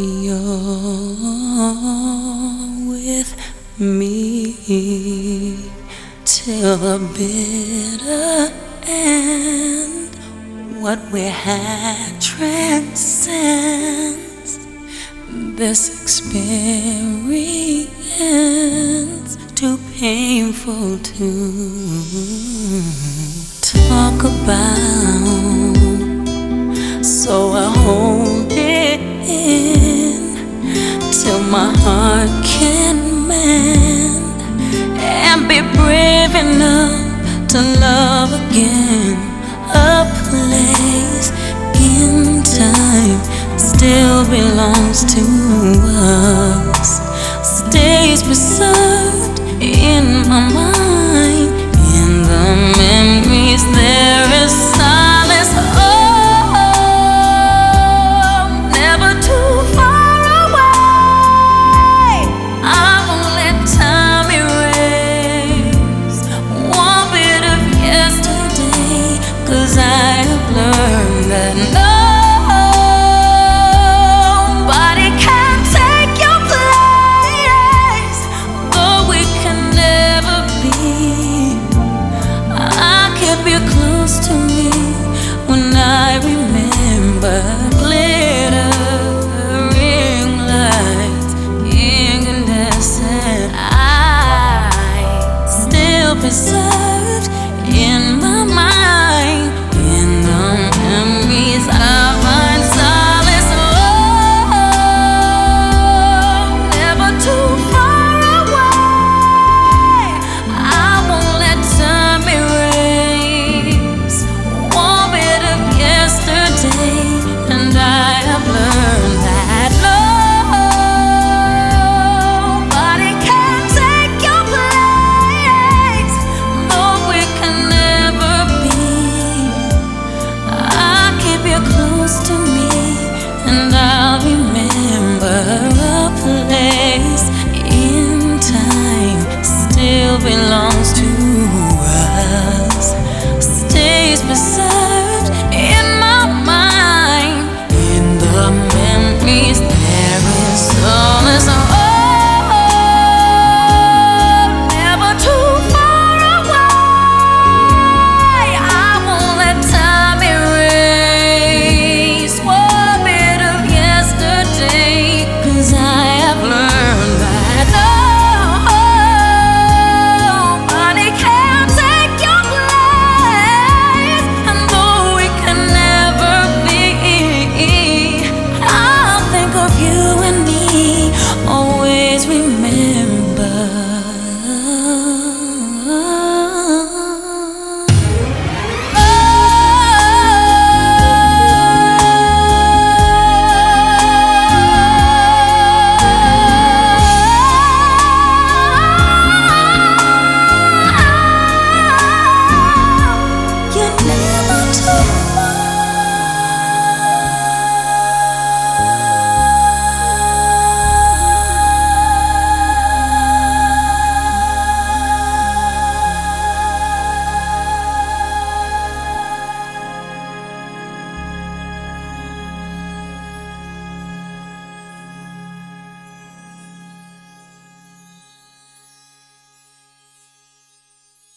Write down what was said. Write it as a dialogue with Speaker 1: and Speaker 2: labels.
Speaker 1: You're with me till the bitter end. What we had transcends this experience. Too painful to talk about. So I hold my heart can mend and be brave enough to love again. A place in time still belongs to us, stays preserved in my mind. Cause I have learned that nobody can take your place. Though we can never be I kept you close to me when I remember Glittering lights, incandescent Still and I love.